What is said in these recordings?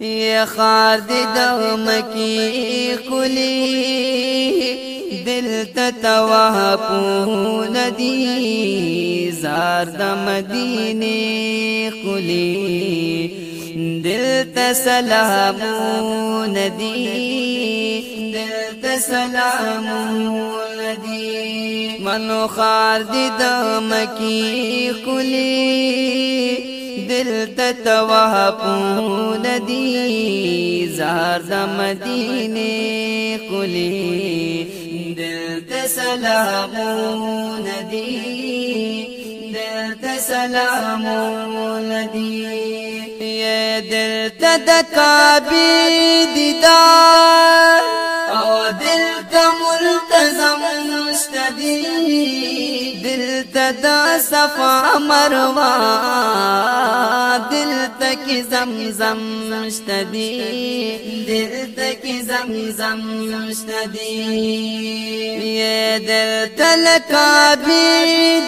یا خار دی د مکی کلی دل تتوا پون دی زار د مدینه کلی دل تسلامون دی دل تسلامون دی منو خار دی د مکی کلی دل تتوهپون دی زار د مدینه کلی دل تسلامون دی دل تسلامون دی۔ یہ دل تدکابی دیدار أو دل تملتزم مستدی۔ دل تدا صفا مروا دل تک زمزم مشتدی دل تک زمزم مشتدی۔ یہ دل تلکا بھی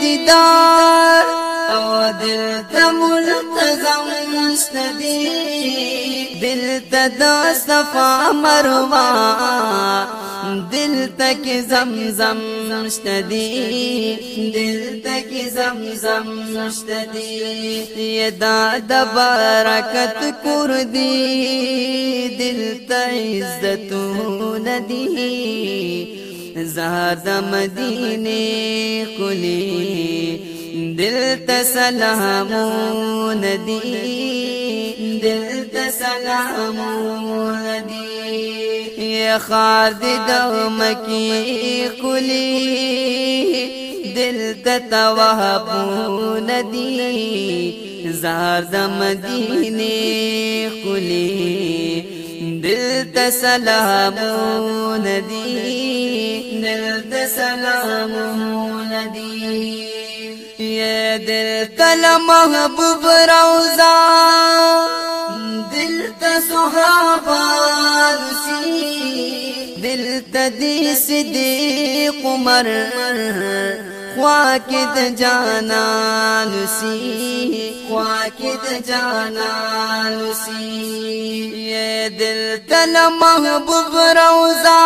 دیدار أو دل تملتزم مشتدی۔ دل تدا صفا مروا دل تک زمزم مشتدی دل تک زمزم مشتدی یدا د برکت کور دی دل ته عزتون دی زهر د مدینه کلی دل ته سلامون دی دل ته سلامون دی یا خار دی د مکی کلی دل تتوهبون دی زار د مدینه کلی دل تسلامون دی دل تسلامون دی یا دل تل روزا محابان سی دل تدی صدیق عمر خواک د جانا نسی خواک د جانا نسی یہ دل تن محبوب روزا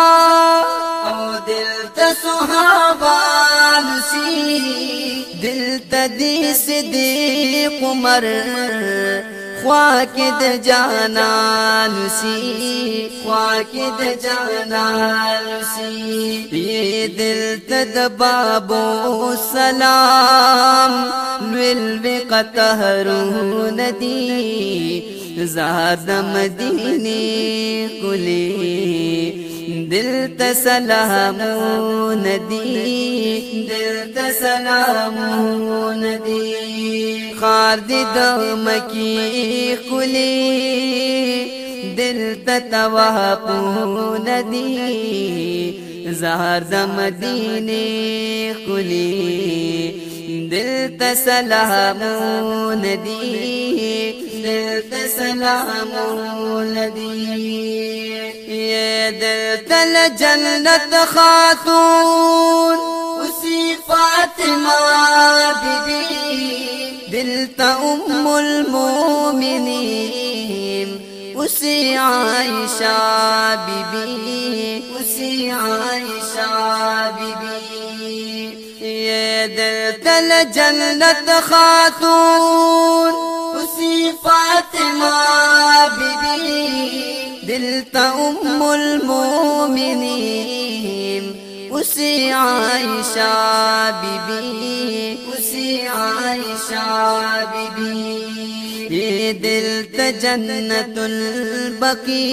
او دل ت صحابہ نسی دل تدی صدیق عمر خواکد جانان سی خواک جانان سی۔ یہ دل تد بابو سلام لول بقطهرون دی۔ زاد مدینی کلی دل تسلامون دی دل تسلامون دی خار دی د مکی کلی دل تتوهپون دی زهر د مدینه کلی دل تسلامون دی دل تسلامون دی یہ دل تل جنت خاتون اسی فاطمہ بی بی دل تا أم المومنین اسی عائشہ بی بی اسی عائشہ بی بی یہ دل تل جنت خاتون اسی فاطمہ بی بی دل تا أم المومنین اسی عائشہ بی بی اسی عائشہ بی بی یہ دل تا جنت البقی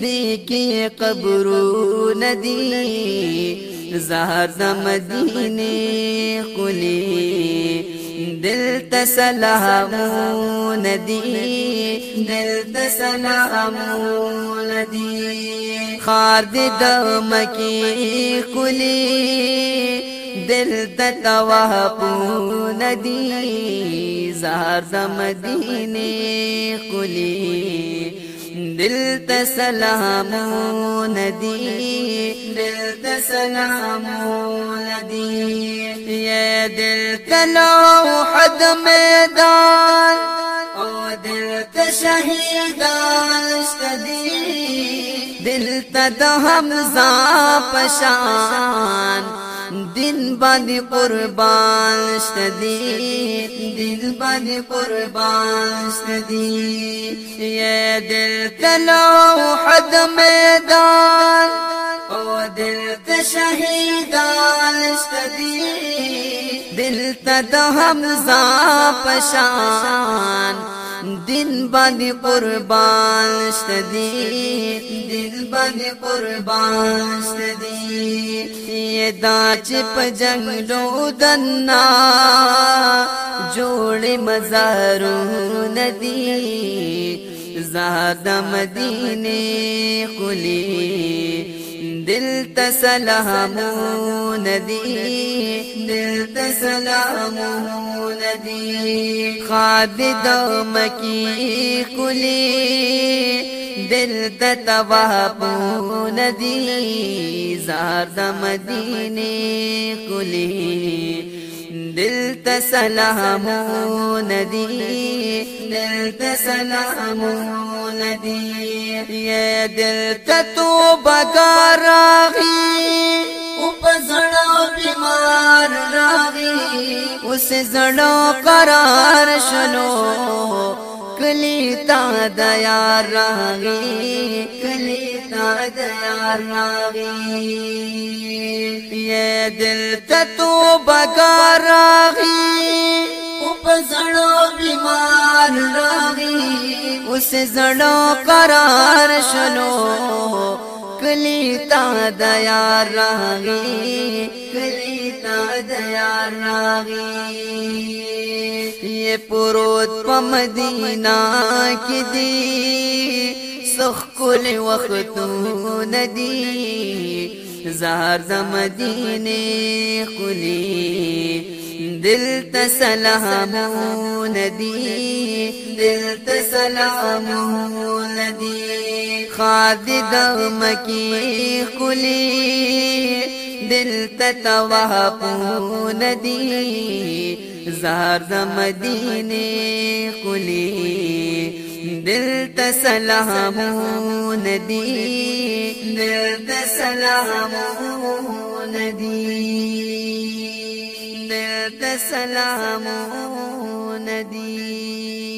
دیکھیں قبرو ندی زہر مدینے دل تسلامون دی دل تسلامون دی خار دی د مکی کلی دل تتوهپون دی زهر د مدینه کلی دل تسلامون دی دل تسلامون دی یا دل تلو حد میدان أو دل شهیدان شدی دل تد حمزہ پشان دن باندې قربان شدی دل باندې قربان شدی یا دل تلو حد میدان أو دل ته شهیدان شدی دل تد حمزہ پشان دین باندې قربان شدي دین باندې قربان شدي دا چې په جنگلو دنا جوړ مزارو ندي زاد مدینه خلی دل تسلامون دی دل تسلامون دی خالد مکی کلی دل تتوابون دی زار مدینه کلی دلت سلامون دی دلت سلامون دی یہ دلت تو بگاراغی اوپ زڑو بیمار راغی اس زڑو قرار شنو کلی تا دیار راغی دیار راغی یہ دل تتو بگا راغی اوپ زڑو بیمار راغی اس زڑو قرار شلو کلی تا دیار راغی کلی تا دیار راغی۔ یہ پروت پا مدینہ کی دی سخ کول وختو ندی زهر د مدینه خلی دل تسلامون دی دل تسلامون دی خالد مکی خلی دل تتوهپون دی زهر د مدینه خلی دل تسلامون دی دل تسلامون دی د سلامون دی